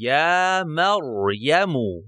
يا مريم.